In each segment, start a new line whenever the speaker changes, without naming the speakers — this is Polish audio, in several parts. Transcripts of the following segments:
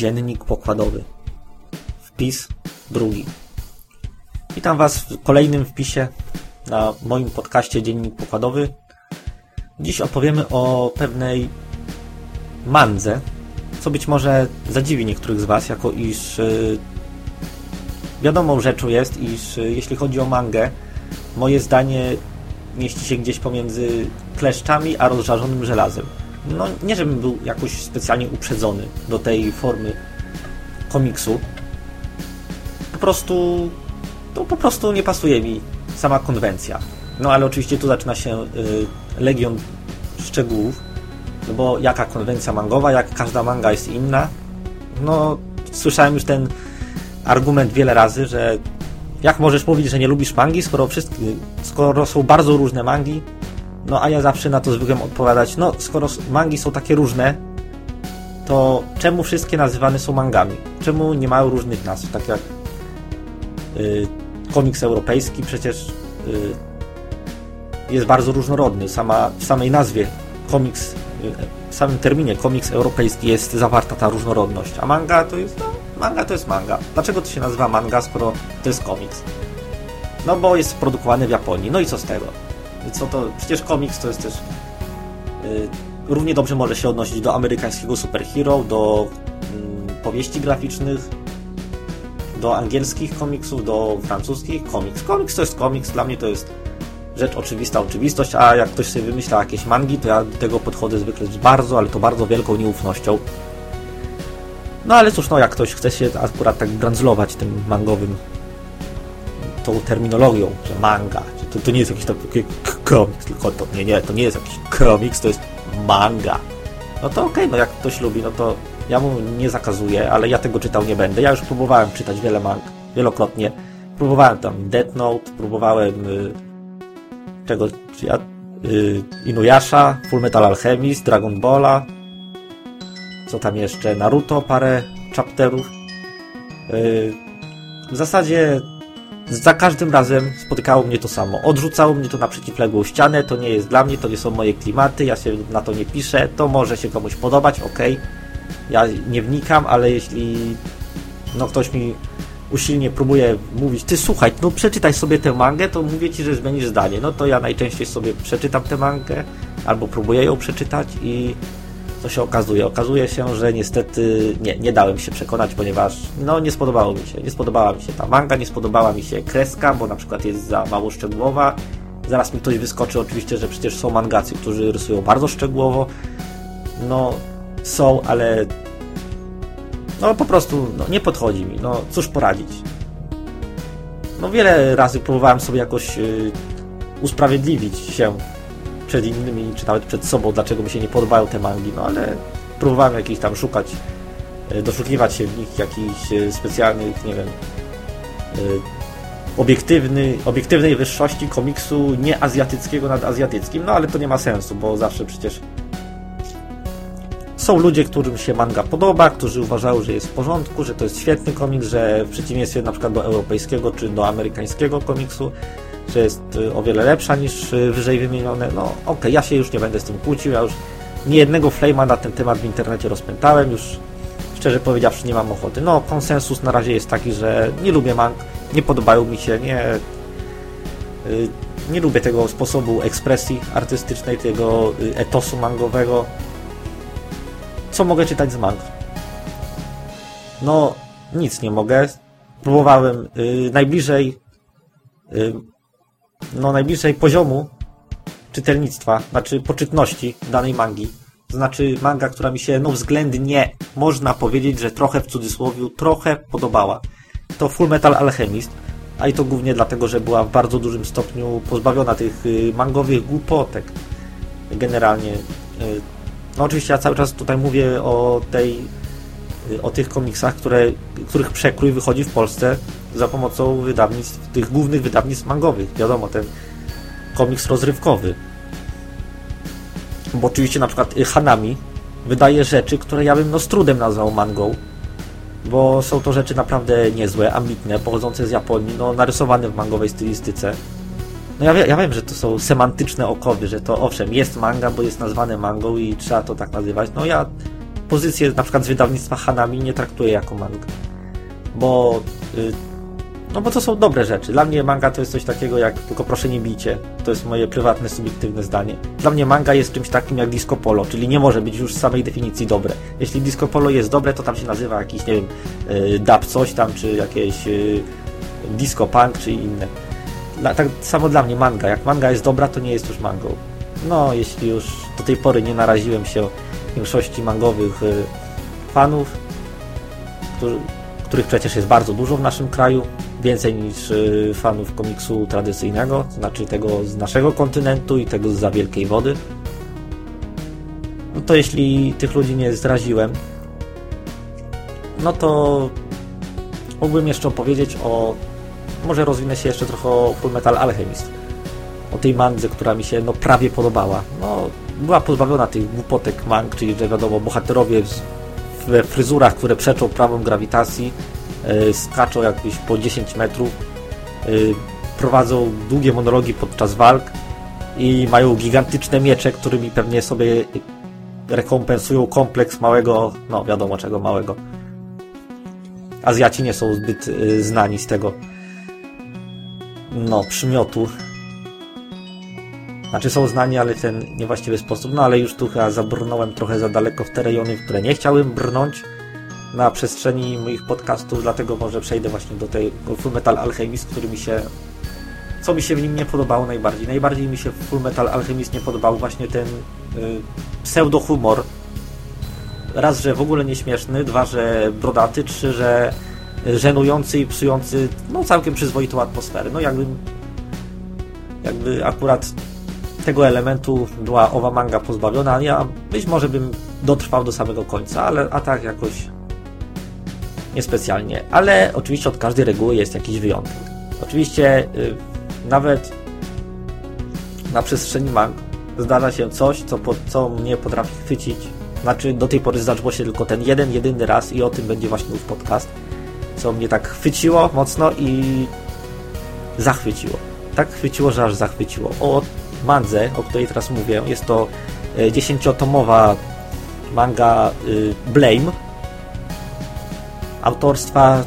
Dziennik pokładowy. Wpis drugi. Witam Was w kolejnym wpisie na moim podcaście Dziennik Pokładowy. Dziś opowiemy o pewnej mandze, co być może zadziwi niektórych z Was, jako iż yy, wiadomą rzeczą jest, iż yy, jeśli chodzi o mangę, moje zdanie mieści się gdzieś pomiędzy kleszczami a rozżarzonym żelazem. No, nie żebym był jakoś specjalnie uprzedzony do tej formy komiksu. Po prostu, to po prostu nie pasuje mi sama konwencja. No ale oczywiście tu zaczyna się y, legion szczegółów, no bo jaka konwencja mangowa, jak każda manga jest inna. No, słyszałem już ten argument wiele razy, że jak możesz mówić, że nie lubisz mangi, skoro, wszystkie, skoro są bardzo różne mangi? No a ja zawsze na to zwykłem odpowiadać, no skoro mangi są takie różne, to czemu wszystkie nazywane są mangami? Czemu nie mają różnych nazw? Tak jak y, komiks europejski przecież y, jest bardzo różnorodny. Sama, w samej nazwie komiks, y, w samym terminie komiks europejski jest zawarta ta różnorodność, a manga to jest, no, manga to jest manga. Dlaczego to się nazywa manga, skoro to jest komiks? No bo jest produkowany w Japonii. No i co z tego? Co to? Przecież komiks to jest też yy, równie dobrze może się odnosić do amerykańskiego superhero, do yy, powieści graficznych, do angielskich komiksów, do francuskich komiks. Komiks to jest komiks, dla mnie to jest rzecz oczywista, oczywistość, a jak ktoś sobie wymyśla jakieś mangi, to ja do tego podchodzę zwykle z bardzo, ale to bardzo wielką nieufnością. No ale cóż, no jak ktoś chce się akurat tak brandzlować tym mangowym tą terminologią, że manga, to, to nie jest jakiś taki komiks, tylko to nie, nie, to nie jest jakiś komiks, to jest manga. No to okej, okay, no jak ktoś lubi, no to ja mu nie zakazuję, ale ja tego czytał nie będę. Ja już próbowałem czytać wiele mang, wielokrotnie. Próbowałem tam Death Note, próbowałem y, czego, ja, y, Inuyasha, Full Metal Alchemist, Dragon Balla, co tam jeszcze, Naruto, parę chapterów. Y, w zasadzie za każdym razem spotykało mnie to samo. Odrzucało mnie to na przeciwległą ścianę, to nie jest dla mnie, to nie są moje klimaty, ja się na to nie piszę, to może się komuś podobać, ok. Ja nie wnikam, ale jeśli no ktoś mi usilnie próbuje mówić, ty słuchaj, no przeczytaj sobie tę mangę, to mówię ci, że zmienisz zdanie. No to ja najczęściej sobie przeczytam tę mangę, albo próbuję ją przeczytać i co się okazuje? Okazuje się, że niestety nie, nie dałem się przekonać, ponieważ no nie spodobało mi się. Nie spodobała mi się ta manga, nie spodobała mi się kreska, bo na przykład jest za mało szczegółowa. Zaraz mi ktoś wyskoczy oczywiście, że przecież są mangacy, którzy rysują bardzo szczegółowo. No są, ale no po prostu no, nie podchodzi mi. No cóż poradzić. No wiele razy próbowałem sobie jakoś yy, usprawiedliwić się przed innymi, czy nawet przed sobą, dlaczego mi się nie podobają te mangi, no ale próbowałem jakiś tam szukać, e, doszukiwać się w nich jakichś e, specjalnych, nie wiem, e, obiektywny, obiektywnej wyższości komiksu nie azjatyckiego nad azjatyckim, no ale to nie ma sensu, bo zawsze przecież są ludzie, którym się manga podoba, którzy uważają, że jest w porządku, że to jest świetny komiks, że w przeciwieństwie na przykład do europejskiego czy do amerykańskiego komiksu że jest y, o wiele lepsza niż y, wyżej wymienione. No okej, okay, ja się już nie będę z tym kłócił, ja już nie jednego flame'a na ten temat w internecie rozpętałem, już szczerze powiedziawszy nie mam ochoty. No konsensus na razie jest taki, że nie lubię mang, nie podobają mi się, nie y, nie lubię tego sposobu ekspresji artystycznej, tego etosu mangowego. Co mogę czytać z mang? No, nic nie mogę. Próbowałem yy, najbliżej yy, no, najbliższej poziomu czytelnictwa, znaczy poczytności danej mangi. Znaczy manga, która mi się no względnie można powiedzieć, że trochę w cudzysłowie, trochę podobała. To Full Metal Alchemist, a i to głównie dlatego, że była w bardzo dużym stopniu pozbawiona tych y, mangowych głupotek. Generalnie. Y, no oczywiście ja cały czas tutaj mówię o tej y, o tych komiksach, które, których przekrój wychodzi w Polsce za pomocą wydawnictw, tych głównych wydawnictw mangowych. Wiadomo, ten komiks rozrywkowy. Bo oczywiście na przykład Hanami wydaje rzeczy, które ja bym no z trudem nazwał mangą, bo są to rzeczy naprawdę niezłe, ambitne, pochodzące z Japonii, no narysowane w mangowej stylistyce. No ja, ja wiem, że to są semantyczne okowy, że to owszem, jest manga, bo jest nazwane mangą i trzeba to tak nazywać. No ja pozycję na przykład z wydawnictwa Hanami nie traktuję jako manga. Bo y, no bo to są dobre rzeczy. Dla mnie manga to jest coś takiego jak tylko proszę nie bijcie. To jest moje prywatne, subiektywne zdanie. Dla mnie manga jest czymś takim jak disco polo, czyli nie może być już z samej definicji dobre. Jeśli disco polo jest dobre, to tam się nazywa jakiś, nie wiem, y, dub coś tam, czy jakieś y, disco punk, czy inne. Dla, tak samo dla mnie manga. Jak manga jest dobra, to nie jest już mangą. No, jeśli już do tej pory nie naraziłem się większości mangowych y, fanów, którzy, których przecież jest bardzo dużo w naszym kraju, więcej niż y, fanów komiksu tradycyjnego, to znaczy tego z naszego kontynentu i tego z za wielkiej wody. No to jeśli tych ludzi nie zraziłem, no to mógłbym jeszcze opowiedzieć o. Może rozwinę się jeszcze trochę o Full Metal Alchemist. O tej mandze, która mi się no, prawie podobała. No, była pozbawiona tych głupotek mang, czyli że wiadomo, bohaterowie we fryzurach, które przeczą prawą grawitacji, yy, skaczą jakieś po 10 metrów, yy, prowadzą długie monologi podczas walk i mają gigantyczne miecze, którymi pewnie sobie rekompensują kompleks małego, no wiadomo czego małego. Azjaci nie są zbyt yy, znani z tego no, przymiotu. Znaczy są znani, ale ten niewłaściwy sposób. No ale już tu chyba zabrnąłem trochę za daleko w te rejony, w które nie chciałem brnąć na przestrzeni moich podcastów, dlatego może przejdę właśnie do tej Full Metal Alchemist, który mi się co mi się w nim nie podobało najbardziej. Najbardziej mi się w Full Metal Alchemist nie podobał właśnie ten y, pseudo-humor. Raz, że w ogóle nieśmieszny, dwa, że brodaty, trzy, że żenujący i psujący no całkiem przyzwoitą atmosferę. No jakby jakby akurat tego elementu była owa manga pozbawiona, ja być może bym dotrwał do samego końca, ale a tak jakoś niespecjalnie. Ale oczywiście od każdej reguły jest jakiś wyjątek. Oczywiście y, nawet na przestrzeni mang zdarza się coś, co, po, co mnie potrafi chwycić. Znaczy, do tej pory zdarzyło się tylko ten jeden, jedyny raz i o tym będzie właśnie ów podcast, co mnie tak chwyciło mocno i zachwyciło. Tak chwyciło, że aż zachwyciło. O mandze, o której teraz mówię, jest to e, dziesięciotomowa manga y, Blame autorstwa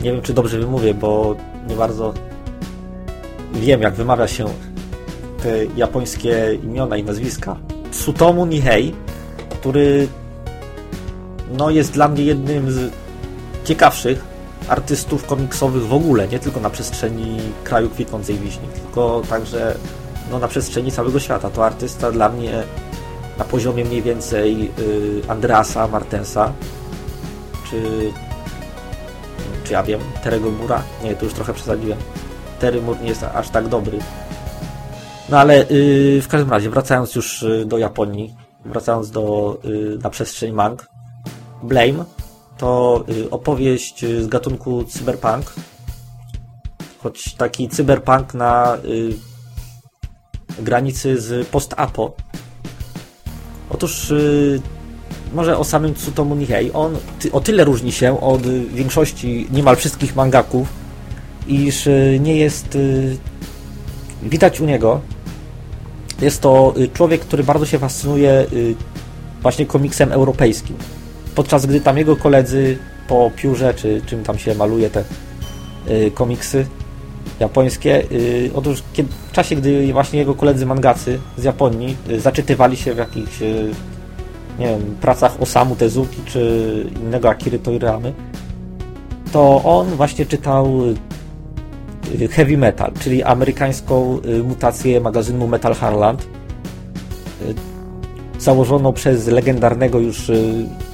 nie wiem czy dobrze wymówię, bo nie bardzo wiem jak wymawia się te japońskie imiona i nazwiska. Sutomu Nihei, który no, jest dla mnie jednym z ciekawszych artystów komiksowych w ogóle, nie tylko na przestrzeni kraju kwitnącej wiśni, tylko także no, na przestrzeni całego świata. To artysta dla mnie na poziomie mniej więcej y, Andreasa Martensa, czy czy ja wiem, Terego Mura? Nie, to już trochę przesadziłem. Tery Mur nie jest aż tak dobry. No ale yy, w każdym razie, wracając już y, do Japonii, wracając do, na przestrzeń mang, Blame to yy, opowieść z gatunku cyberpunk, choć taki cyberpunk na y, granicy z post-apo. Otóż y, może o samym Tsutomu Nihei. On ty, o tyle różni się od większości niemal wszystkich mangaków, iż y, nie jest y, widać u niego. Jest to y, człowiek, który bardzo się fascynuje właśnie komiksem europejskim. Podczas gdy tam jego koledzy po piórze, czy czym tam się maluje te komiksy japońskie, otóż kiedy, w czasie, gdy właśnie jego koledzy mangacy z Japonii zaczytywali się w jakichś nie wiem, pracach Osamu Tezuki czy innego Akiry Toiramy, to on właśnie czytał y, heavy metal, czyli amerykańską y, mutację magazynu Metal Harland, y, założoną przez legendarnego już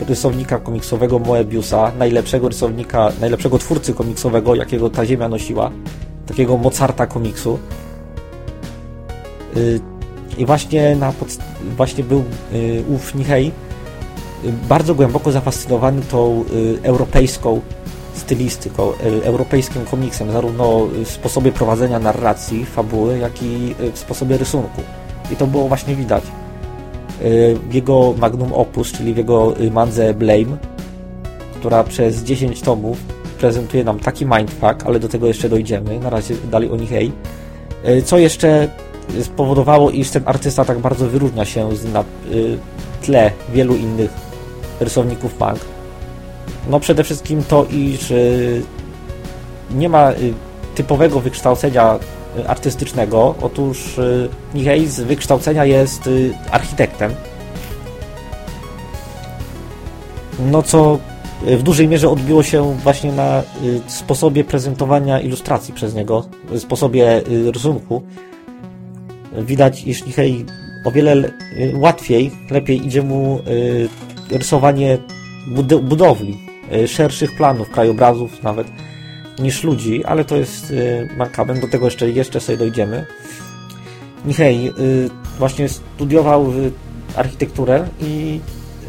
rysownika komiksowego Moebiusa, najlepszego rysownika, najlepszego twórcy komiksowego, jakiego ta ziemia nosiła, takiego Mozarta komiksu. I właśnie, na właśnie był y, ów Nihei y, bardzo głęboko zafascynowany tą y, europejską stylistyką, europejskim komiksem, zarówno w sposobie prowadzenia narracji, fabuły, jak i w sposobie rysunku. I to było właśnie widać. W jego magnum opus, czyli w jego mandze Blame, która przez 10 tomów prezentuje nam taki mindfuck, ale do tego jeszcze dojdziemy, na razie dalej o Nihei. Co jeszcze spowodowało, iż ten artysta tak bardzo wyróżnia się na y, tle wielu innych rysowników punk. No przede wszystkim to, iż nie ma typowego wykształcenia artystycznego. Otóż Nihei z wykształcenia jest architektem. No co w dużej mierze odbiło się właśnie na sposobie prezentowania ilustracji przez niego, sposobie rysunku. Widać, iż Nihei o wiele łatwiej, lepiej idzie mu rysowanie budowli, szerszych planów, krajobrazów nawet niż ludzi, ale to jest y, do tego jeszcze, jeszcze sobie dojdziemy. Nichej y, właśnie studiował architekturę i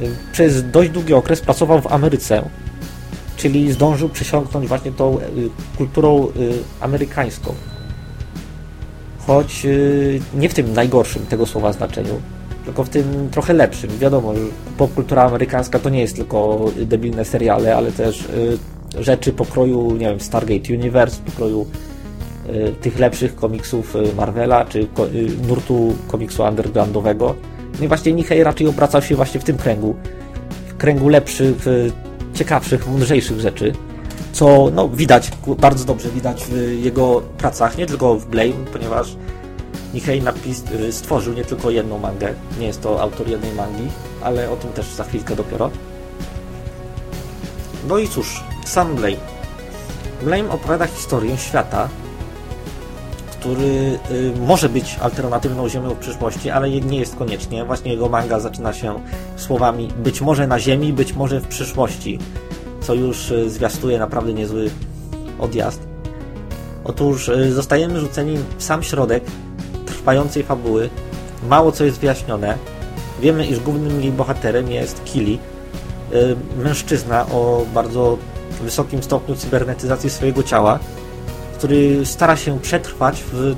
y, przez dość długi okres pracował w Ameryce, czyli zdążył przesiąknąć właśnie tą kulturą amerykańską. Choć nie w tym najgorszym tego słowa znaczeniu, tylko w tym trochę lepszym. Wiadomo, że popkultura amerykańska to nie jest tylko debilne seriale, ale też rzeczy pokroju, nie wiem, Stargate Universe, pokroju y, tych lepszych komiksów y, Marvela, czy ko, y, nurtu komiksu undergroundowego. No i właśnie Nichej raczej obracał się właśnie w tym kręgu, w kręgu lepszych, ciekawszych, mądrzejszych rzeczy, co no, widać, bardzo dobrze widać w jego pracach, nie tylko w Blame, ponieważ Nichej napis, stworzył nie tylko jedną mangę, nie jest to autor jednej mangi, ale o tym też za chwilkę dopiero. No i cóż, sam Blame. Blame opowiada historię świata, który y, może być alternatywną Ziemią w przyszłości, ale nie jest koniecznie. Właśnie jego manga zaczyna się słowami być może na Ziemi, być może w przyszłości, co już y, zwiastuje naprawdę niezły odjazd. Otóż y, zostajemy rzuceni w sam środek trwającej fabuły. Mało co jest wyjaśnione. Wiemy, iż głównym jej bohaterem jest Kili, mężczyzna o bardzo wysokim stopniu cybernetyzacji swojego ciała, który stara się przetrwać w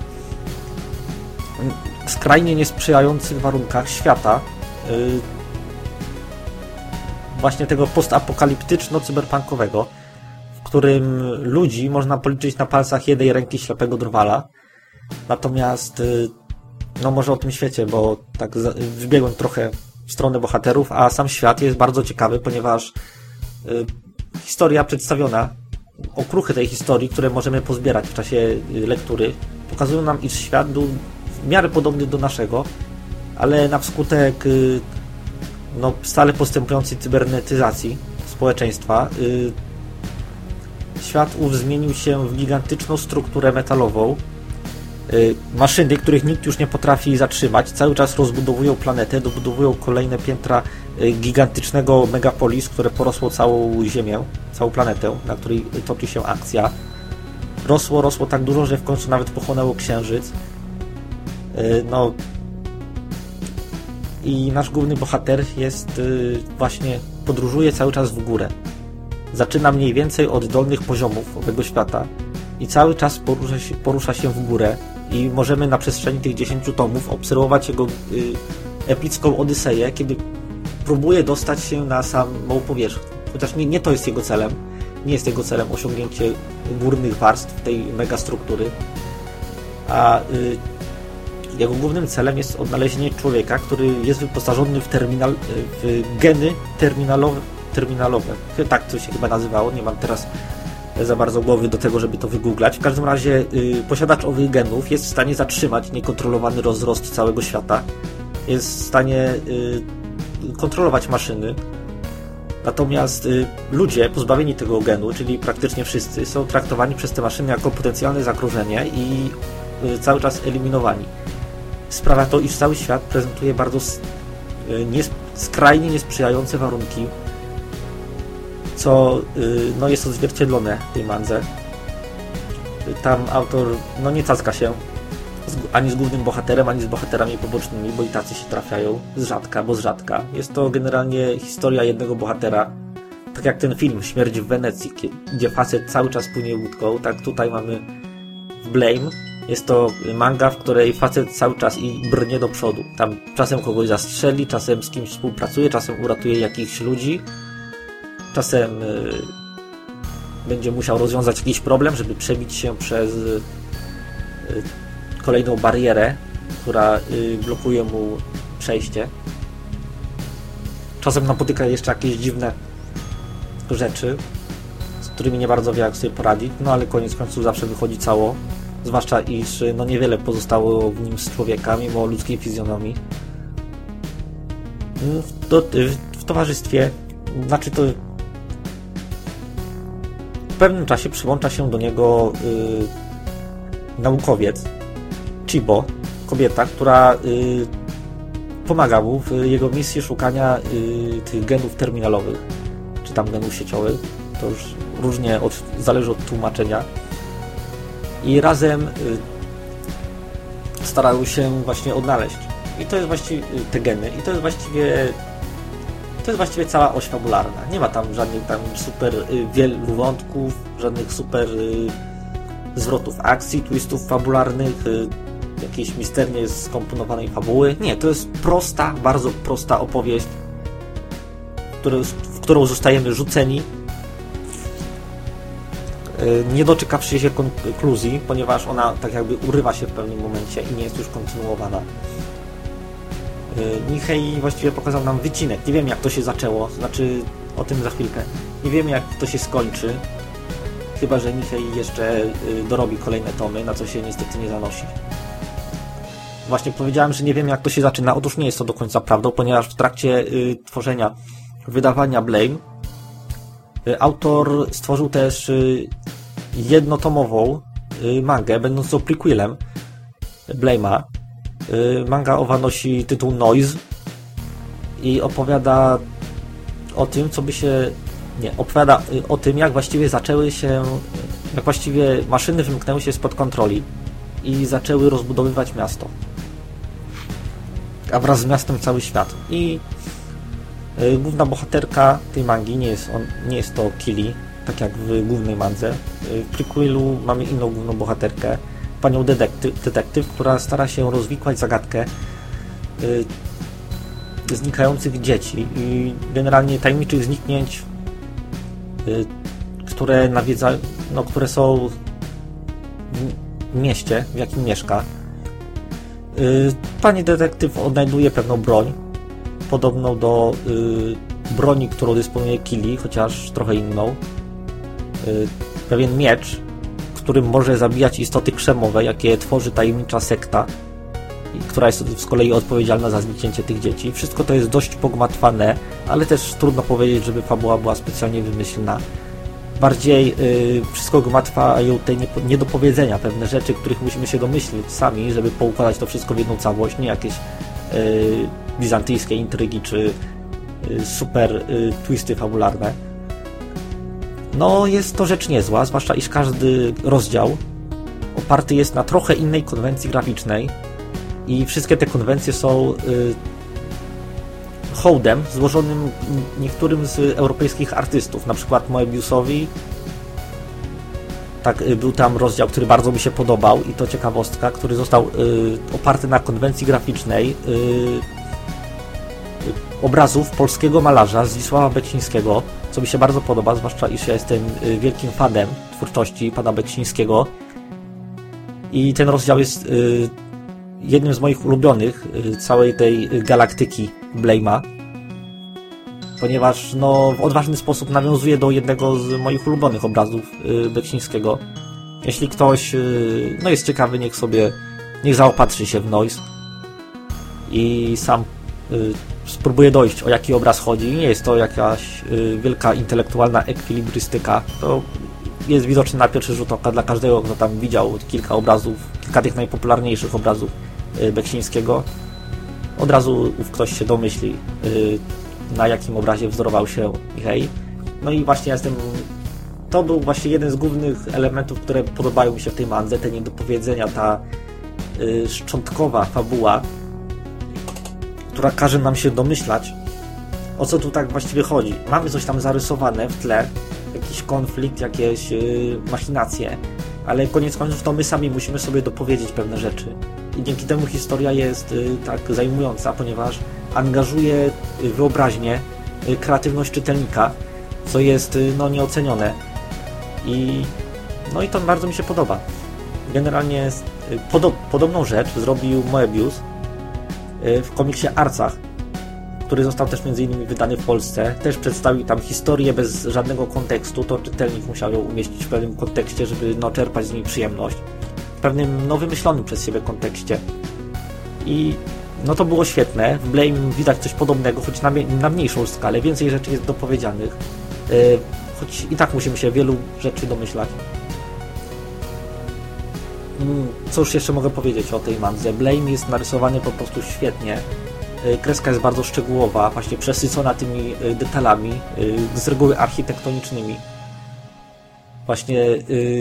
skrajnie niesprzyjających warunkach świata, y, właśnie tego postapokaliptyczno-cyberpunkowego, w którym ludzi można policzyć na palcach jednej ręki ślepego drwala. Natomiast, y, no może o tym świecie, bo tak wybiegłem trochę w stronę bohaterów, a sam świat jest bardzo ciekawy, ponieważ y, historia przedstawiona, okruchy tej historii, które możemy pozbierać w czasie y, lektury, pokazują nam, iż świat był w miarę podobny do naszego, ale na wskutek y, no, stale postępującej cybernetyzacji społeczeństwa y, świat ów zmienił się w gigantyczną strukturę metalową. Maszyny, których nikt już nie potrafi zatrzymać, cały czas rozbudowują planetę, dobudowują kolejne piętra gigantycznego megapolis, które porosło całą Ziemię, całą planetę, na której toczy się akcja. Rosło, rosło tak dużo, że w końcu nawet pochłonęło Księżyc. Y, no i nasz główny bohater jest y, właśnie, podróżuje cały czas w górę. Zaczyna mniej więcej od dolnych poziomów owego świata i cały czas porusza się, porusza się w górę i możemy na przestrzeni tych 10 tomów obserwować jego epicką odyseję, kiedy próbuje dostać się na samą powierzchnię. Chociaż nie, nie to jest jego celem. Nie jest jego celem osiągnięcie górnych warstw tej megastruktury. A y, jego głównym celem jest odnalezienie człowieka, który jest wyposażony w, terminal, w geny terminalowe, terminalowe. Tak to się chyba nazywało. Nie mam teraz za bardzo głowy do tego, żeby to wygooglać. W każdym razie y, posiadacz owych genów jest w stanie zatrzymać niekontrolowany rozrost całego świata. Jest w stanie y, kontrolować maszyny. Natomiast y, ludzie pozbawieni tego genu, czyli praktycznie wszyscy, są traktowani przez te maszyny jako potencjalne zagrożenie i y, cały czas eliminowani. Sprawia to, iż cały świat prezentuje bardzo y, skrajnie niesprzyjające warunki, co no, jest odzwierciedlone w tej mandze. Tam autor no, nie cacka się ani z głównym bohaterem, ani z bohaterami pobocznymi, bo i tacy się trafiają z rzadka, bo z rzadka. Jest to generalnie historia jednego bohatera, tak jak ten film Śmierć w Wenecji, gdzie facet cały czas płynie łódką, tak tutaj mamy w Blame. Jest to manga, w której facet cały czas i brnie do przodu. Tam czasem kogoś zastrzeli, czasem z kimś współpracuje, czasem uratuje jakichś ludzi, czasem y, będzie musiał rozwiązać jakiś problem, żeby przebić się przez y, kolejną barierę, która y, blokuje mu przejście. czasem napotyka jeszcze jakieś dziwne rzeczy, z którymi nie bardzo wie jak sobie poradzić, no ale koniec końców zawsze wychodzi cało, zwłaszcza iż no niewiele pozostało w nim z człowieka, mimo ludzkiej fizjonomii. W, do, w towarzystwie, znaczy to w pewnym czasie przyłącza się do niego y, naukowiec Chibo, kobieta, która y, pomaga mu w jego misji szukania y, tych genów terminalowych, czy tam genów sieciowych. To już różnie od, zależy od tłumaczenia. I razem y, starają się właśnie odnaleźć. I to jest właściwie y, te geny. I to jest właściwie to jest właściwie cała oś fabularna. Nie ma tam żadnych tam super y, wielu wątków, żadnych super y, zwrotów akcji, twistów fabularnych, jakiejś misternie skomponowanej fabuły. Nie, to jest prosta, bardzo prosta opowieść, w którą zostajemy rzuceni, y, nie doczekawszy się konkluzji, ponieważ ona tak jakby urywa się w pewnym momencie i nie jest już kontynuowana. Nihei właściwie pokazał nam wycinek. Nie wiem jak to się zaczęło, znaczy o tym za chwilkę. Nie wiem jak to się skończy, chyba że Nihei jeszcze y, dorobi kolejne tomy, na co się niestety nie zanosi. Właśnie powiedziałem, że nie wiem jak to się zaczyna. Otóż nie jest to do końca prawdą, ponieważ w trakcie y, tworzenia, wydawania Blame y, autor stworzył też y, jednotomową y, mangę, będącą prequelem Blame'a. Y, manga owa nosi tytuł Noise i opowiada o tym, co by się... Nie, opowiada y, o tym, jak właściwie zaczęły się... Jak właściwie maszyny wymknęły się spod kontroli i zaczęły rozbudowywać miasto a wraz z miastem cały świat. I y, główna bohaterka tej mangi nie jest, on, nie jest to Kili, tak jak w głównej mandze. Y, w prequelu mamy inną główną bohaterkę, panią detektyw, detektyw która stara się rozwikłać zagadkę y, znikających dzieci i generalnie tajemniczych zniknięć, które nawiedza, no, które są w mieście, w jakim mieszka pani detektyw odnajduje pewną broń, podobną do y, broni, którą dysponuje Kili, chociaż trochę inną. Y, pewien miecz, którym może zabijać istoty krzemowe, jakie tworzy tajemnicza sekta, która jest z kolei odpowiedzialna za zniknięcie tych dzieci. Wszystko to jest dość pogmatwane, ale też trudno powiedzieć, żeby fabuła była specjalnie wymyślna bardziej y, wszystko gmatwają te niedopowiedzenia, pewne rzeczy, których musimy się domyślić sami, żeby poukładać to wszystko w jedną całość, nie jakieś y, bizantyjskie intrygi czy y, super y, twisty fabularne. No, jest to rzecz niezła, zwłaszcza iż każdy rozdział oparty jest na trochę innej konwencji graficznej i wszystkie te konwencje są hołdem złożonym niektórym z europejskich artystów, na przykład Moebiusowi. Tak, y, był tam rozdział, który bardzo mi się podobał i to ciekawostka, który został y, oparty na konwencji graficznej y, obrazów polskiego malarza Zdzisława Beksińskiego, co mi się bardzo podoba, zwłaszcza iż ja jestem wielkim fanem twórczości pana Beksińskiego. I ten rozdział jest jednym z moich ulubionych całej tej galaktyki Blame'a, ponieważ no, w odważny sposób nawiązuje do jednego z moich ulubionych obrazów yy, Beksińskiego. Jeśli ktoś yy, no, jest ciekawy, niech sobie, niech zaopatrzy się w Noise i sam yy, spróbuje dojść, o jaki obraz chodzi. Nie jest to jakaś yy, wielka intelektualna ekwilibrystyka. To jest widoczne na pierwszy rzut oka dla każdego, kto tam widział kilka obrazów, kilka tych najpopularniejszych obrazów yy, Beksińskiego od razu ktoś się domyśli, y, na jakim obrazie wzorował się Michał. No i właśnie jestem. To był właśnie jeden z głównych elementów, które podobają mi się w tej mandze, te niedopowiedzenia, ta y, szczątkowa fabuła, która każe nam się domyślać, o co tu tak właściwie chodzi. Mamy coś tam zarysowane w tle, jakiś konflikt, jakieś yy, machinacje, ale koniec końców to my sami musimy sobie dopowiedzieć pewne rzeczy dzięki temu historia jest y, tak zajmująca, ponieważ angażuje y, wyobraźnię, y, kreatywność czytelnika, co jest no, nieocenione. I, no i to bardzo mi się podoba. Generalnie podobną rzecz zrobił Moebius w komiksie Arcach, który został też między innymi wydany w Polsce, też przedstawił tam historię bez żadnego kontekstu, to czytelnik musiał ją umieścić w pewnym kontekście, żeby no, czerpać z niej przyjemność. W pewnym no, wymyślonym przez siebie kontekście. I no to było świetne. W Blame widać coś podobnego, choć na, na mniejszą skalę. Więcej rzeczy jest dopowiedzianych. Yy, choć i tak musimy się wielu rzeczy domyślać. Mm, co już jeszcze mogę powiedzieć o tej mandze? Blame jest narysowany po prostu świetnie. Y, kreska jest bardzo szczegółowa, właśnie przesycona tymi y, detalami, z reguły architektonicznymi. Właśnie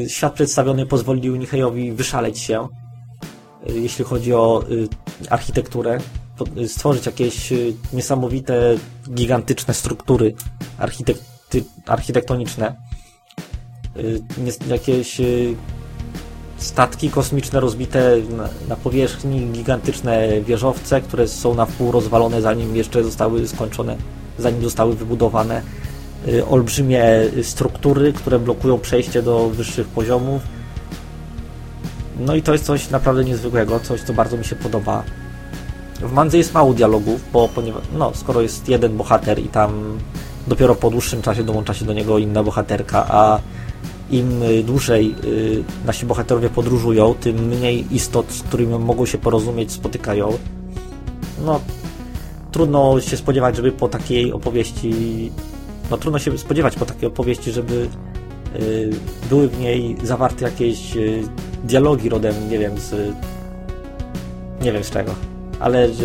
świat przedstawiony pozwolił Nichejowi wyszaleć się, jeśli chodzi o architekturę, stworzyć jakieś niesamowite, gigantyczne struktury architektoniczne, jakieś statki kosmiczne rozbite na, na, powierzchni, gigantyczne wieżowce, które są na wpół rozwalone zanim jeszcze zostały skończone, zanim zostały wybudowane. Y, olbrzymie struktury, które blokują przejście do wyższych poziomów. No i to jest coś naprawdę niezwykłego, coś co bardzo mi się podoba. W Mandze jest mało dialogów, bo ponieważ, no, skoro jest jeden bohater i tam dopiero po dłuższym czasie dołącza się do niego inna bohaterka, a im dłużej y, nasi bohaterowie podróżują, tym mniej istot, z którymi mogą się porozumieć, spotykają. No, trudno się spodziewać, żeby po takiej opowieści. No, trudno się spodziewać po takiej opowieści, żeby y, były w niej zawarte jakieś y, dialogi rodem, nie wiem, z. Nie wiem z czego, ale że,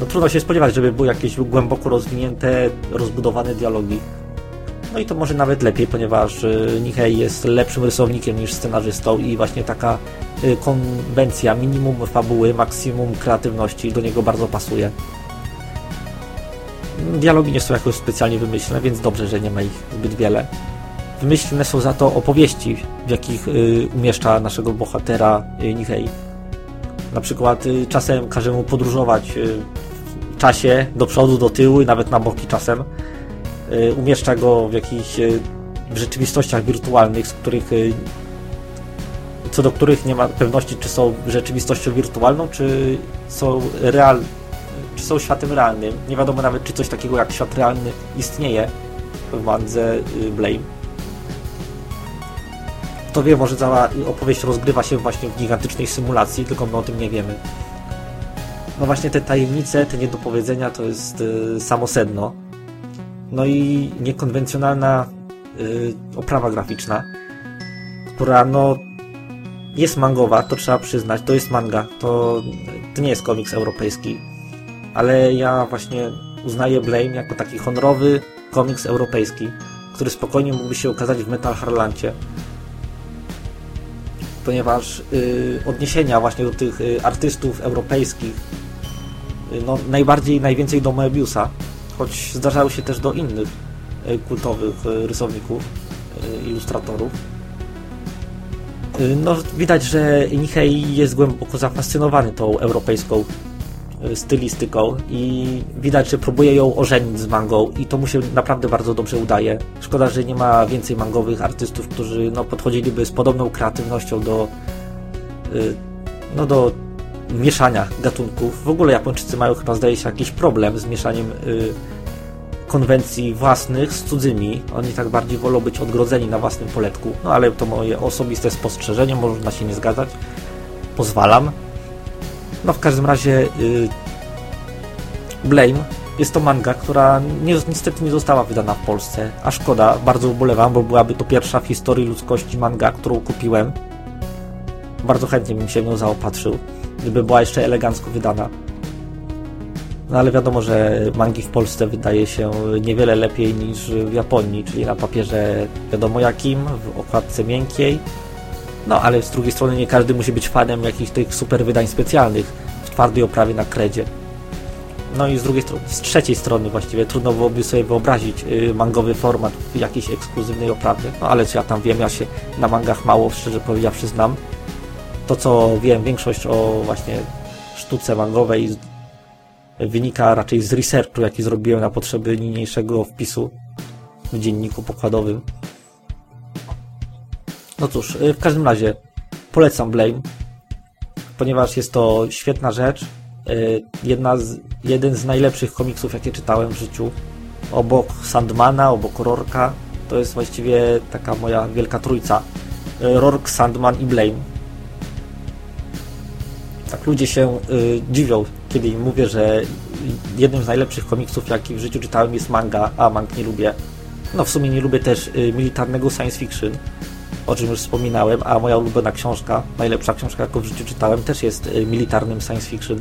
no, trudno się spodziewać, żeby były jakieś głęboko rozwinięte, rozbudowane dialogi. No i to może nawet lepiej, ponieważ y, Nichej jest lepszym rysownikiem niż scenarzystą i właśnie taka konwencja, minimum fabuły, maksimum kreatywności do niego bardzo pasuje. Dialogi nie są jakoś specjalnie wymyślne, więc dobrze, że nie ma ich zbyt wiele. Wymyślne są za to opowieści, w jakich y, umieszcza naszego bohatera Nichej. Na przykład czasem każe mu podróżować w czasie do przodu, do tyłu i nawet na boki czasem Y, umieszcza go w jakichś y, w rzeczywistościach wirtualnych, z których y, co do których nie ma pewności, czy są rzeczywistością wirtualną, czy są real, czy są światem realnym. Nie wiadomo nawet, czy coś takiego jak świat realny istnieje w mandze Blame. Kto wie, może cała opowieść rozgrywa się właśnie w gigantycznej symulacji, tylko my o tym nie wiemy. No właśnie te tajemnice, te niedopowiedzenia to jest samo sedno no i niekonwencjonalna y, oprawa graficzna, która no jest mangowa, to trzeba przyznać, to jest manga, to, to nie jest komiks europejski, ale ja właśnie uznaję Blame jako taki honorowy komiks europejski, który spokojnie mógłby się ukazać w Metal Harlancie, ponieważ y, odniesienia właśnie do tych y, artystów europejskich y, no, najbardziej, najwięcej do Moebiusa, choć zdarzały się też do innych e, kultowych e, rysowników, e, ilustratorów. No, widać, że Nihei jest głęboko zafascynowany tą europejską stylistyką i widać, że próbuje ją ożenić z mangą i to mu się naprawdę bardzo dobrze udaje. Szkoda, że nie ma więcej mangowych artystów, którzy no, podchodziliby z podobną kreatywnością do no, do mieszania gatunków. W ogóle Japończycy mają chyba, zdaje się, jakiś problem z mieszaniem y, konwencji własnych z cudzymi. Oni tak bardziej wolą być odgrodzeni na własnym poletku. No ale to moje osobiste spostrzeżenie, można się nie zgadzać. Pozwalam. No w każdym razie y, Blame jest to manga, która nie, niestety nie została wydana w Polsce. A szkoda, bardzo ubolewam, bo byłaby to pierwsza w historii ludzkości manga, którą kupiłem. Bardzo chętnie bym się w nią zaopatrzył gdyby była jeszcze elegancko wydana. No ale wiadomo, że mangi w Polsce wydaje się niewiele lepiej niż w Japonii, czyli na papierze wiadomo jakim, w okładce miękkiej. No ale z drugiej strony nie każdy musi być fanem jakichś tych super wydań specjalnych w twardej oprawie na kredzie. No i z drugiej strony, z trzeciej strony właściwie trudno byłoby sobie wyobrazić y, mangowy format w jakiejś ekskluzywnej oprawie. No ale co ja tam wiem, ja się na mangach mało szczerze powiedziawszy znam to, co wiem, większość o właśnie sztuce mangowej wynika raczej z researchu, jaki zrobiłem na potrzeby niniejszego wpisu w dzienniku pokładowym. No cóż, y, w każdym razie polecam Blame, ponieważ jest to świetna rzecz jedna z, jeden z najlepszych komiksów, jakie czytałem w życiu. Obok Sandmana, obok Rorka, to jest właściwie taka moja wielka trójca. Rork, Sandman i Blame. Tak ludzie się y, dziwią, kiedy im mówię, że jednym z najlepszych komiksów, jaki w życiu czytałem jest manga, a mang nie lubię. No w sumie nie lubię też y, militarnego science fiction, o czym już wspominałem, a moja ulubiona książka, najlepsza książka, jaką w życiu czytałem, też jest y, militarnym science fiction.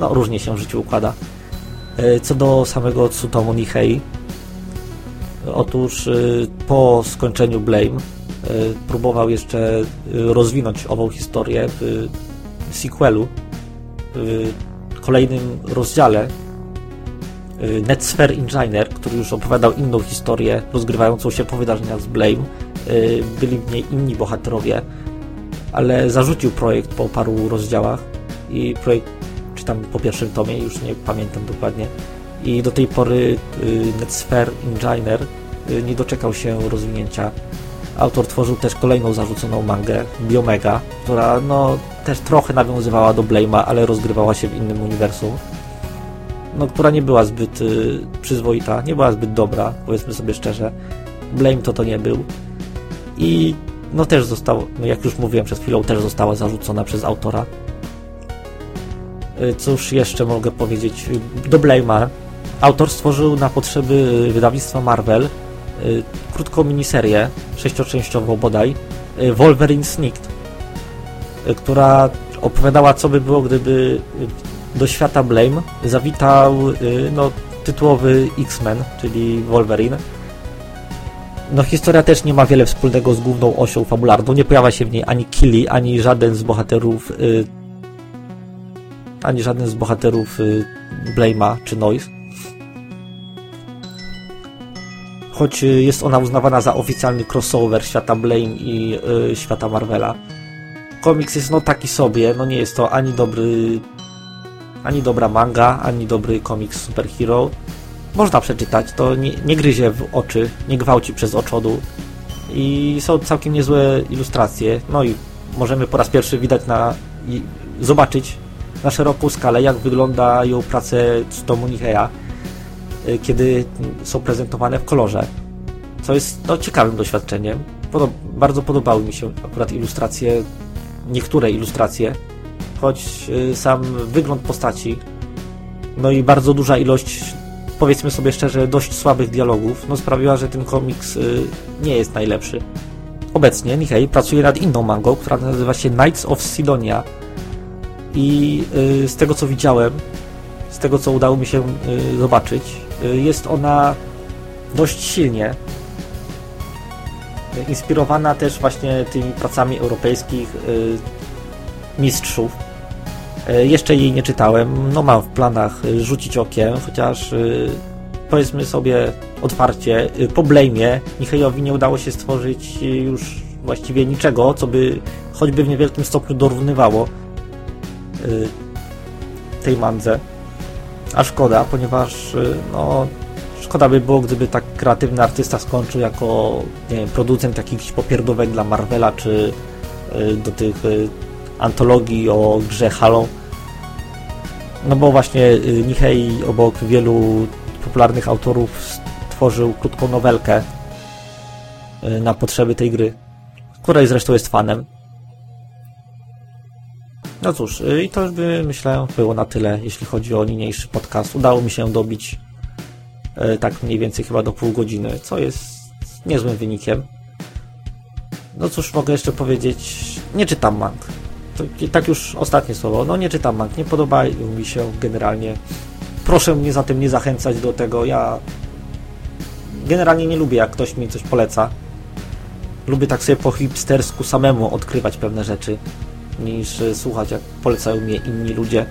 No różnie się w życiu układa. Y, co do samego Tsutomu Nihei, otóż y, po skończeniu Blame próbował jeszcze rozwinąć ową historię w sequelu, w kolejnym rozdziale Netsphere Engineer, który już opowiadał inną historię rozgrywającą się po wydarzeniach z Blame. Byli w niej inni bohaterowie, ale zarzucił projekt po paru rozdziałach i projekt, czy tam po pierwszym tomie, już nie pamiętam dokładnie, i do tej pory Netsphere Engineer nie doczekał się rozwinięcia. Autor tworzył też kolejną zarzuconą mangę, Biomega, która no też trochę nawiązywała do Blame'a, ale rozgrywała się w innym uniwersum. No, która nie była zbyt y, przyzwoita, nie była zbyt dobra, powiedzmy sobie szczerze. Blame to to nie był. I no też został, no jak już mówiłem przed chwilą, też została zarzucona przez autora. Y, cóż jeszcze mogę powiedzieć? Do Blame'a autor stworzył na potrzeby wydawnictwa Marvel y, krótką miniserię, sześcioczęściową bodaj, y, Wolverine Sneaked, y, która opowiadała, co by było, gdyby do świata Blame zawitał no, tytułowy X-Men, czyli Wolverine. No historia też nie ma wiele wspólnego z główną osią fabularną, nie pojawia się w niej ani Killy, ani żaden z bohaterów ani żaden z bohaterów Blame'a czy Noise. choć y, jest ona uznawana za oficjalny crossover świata Blame i y, świata Marvela. Komiks jest no taki sobie, no nie jest to ani dobry ani dobra manga, ani dobry komiks superhero. Można przeczytać, to nie, nie gryzie w oczy, nie gwałci przez oczodu i są całkiem niezłe ilustracje. No i możemy po raz pierwszy widać na zobaczyć na szeroką skalę, jak wyglądają prace Tsutomu Niheya Y, kiedy są prezentowane w kolorze, co jest no, ciekawym doświadczeniem. Podob bardzo podobały mi się akurat ilustracje, niektóre ilustracje, choć y, sam wygląd postaci, no i bardzo duża ilość, powiedzmy sobie szczerze, dość słabych dialogów, no sprawiła, że ten komiks y, nie jest najlepszy. Obecnie Nihei pracuje nad inną mangą, która nazywa się Knights of Sidonia i z tego co widziałem, z tego co udało mi się zobaczyć, Y, jest ona dość silnie inspirowana też właśnie tymi pracami europejskich y, mistrzów. Y, jeszcze jej nie czytałem, no mam w planach rzucić okiem, chociaż powiedzmy sobie otwarcie, po Blame'ie Michajowi nie udało się stworzyć już właściwie niczego, co by choćby w niewielkim stopniu dorównywało tej mandze. A szkoda, ponieważ no, szkoda by było, gdyby tak kreatywny artysta skończył jako nie wiem, producent jakichś popierdówek dla Marvela, czy do tych antologii o grze Halo. No bo właśnie Nihei obok wielu popularnych autorów stworzył krótką nowelkę na potrzeby tej gry, której zresztą jest fanem. No cóż, y, i to już by, myślę, było na tyle, jeśli chodzi o niniejszy podcast. Udało mi się dobić y, tak mniej więcej chyba do pół godziny, co jest niezłym wynikiem. No cóż, mogę jeszcze powiedzieć, nie czytam mang. To, tak już ostatnie słowo, no nie czytam mang, nie podobają mi się generalnie. Proszę mnie zatem nie zachęcać do tego, ja generalnie nie lubię, jak ktoś mi coś poleca. Lubię tak sobie po hipstersku samemu odkrywać pewne rzeczy niż e, słuchać, jak polecają mnie inni ludzie.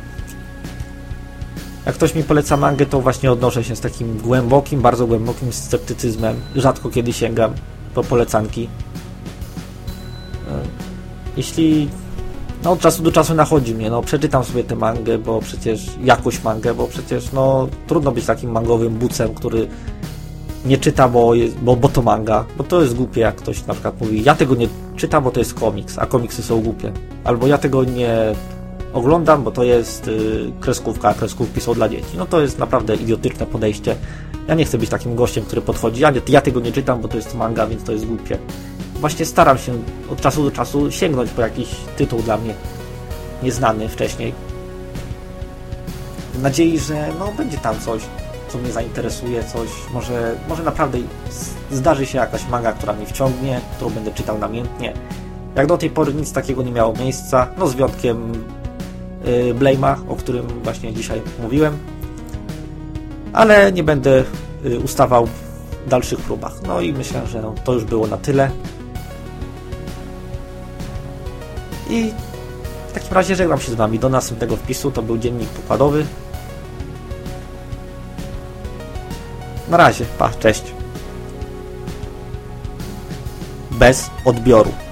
Jak ktoś mi poleca mangę, to właśnie odnoszę się z takim głębokim, bardzo głębokim sceptycyzmem. Rzadko kiedy sięgam po polecanki. E, jeśli no, od czasu do czasu nachodzi mnie, no przeczytam sobie tę mangę, bo przecież jakąś mangę, bo przecież no trudno być takim mangowym bucem, który nie czyta, bo, jest, bo, bo to manga, bo to jest głupie, jak ktoś na przykład mówi, ja tego nie czytam, bo to jest komiks, a komiksy są głupie. Albo ja tego nie oglądam, bo to jest y, kreskówka, kreskówki są dla dzieci. No to jest naprawdę idiotyczne podejście. Ja nie chcę być takim gościem, który podchodzi. Ja, ja tego nie czytam, bo to jest manga, więc to jest głupie. Właśnie staram się od czasu do czasu sięgnąć po jakiś tytuł dla mnie nieznany wcześniej. W nadziei, że no, będzie tam coś, co mnie zainteresuje, coś, może, może naprawdę zdarzy się jakaś manga, która mnie wciągnie, którą będę czytał namiętnie. Jak do tej pory nic takiego nie miało miejsca, no z wyjątkiem yy, Blame'a, o którym właśnie dzisiaj mówiłem. Ale nie będę yy, ustawał w dalszych próbach. No i myślę, że to już było na tyle. I w takim razie żegnam się z Wami. Do następnego wpisu to był dziennik pokładowy. Na razie, pa, cześć. Bez odbioru.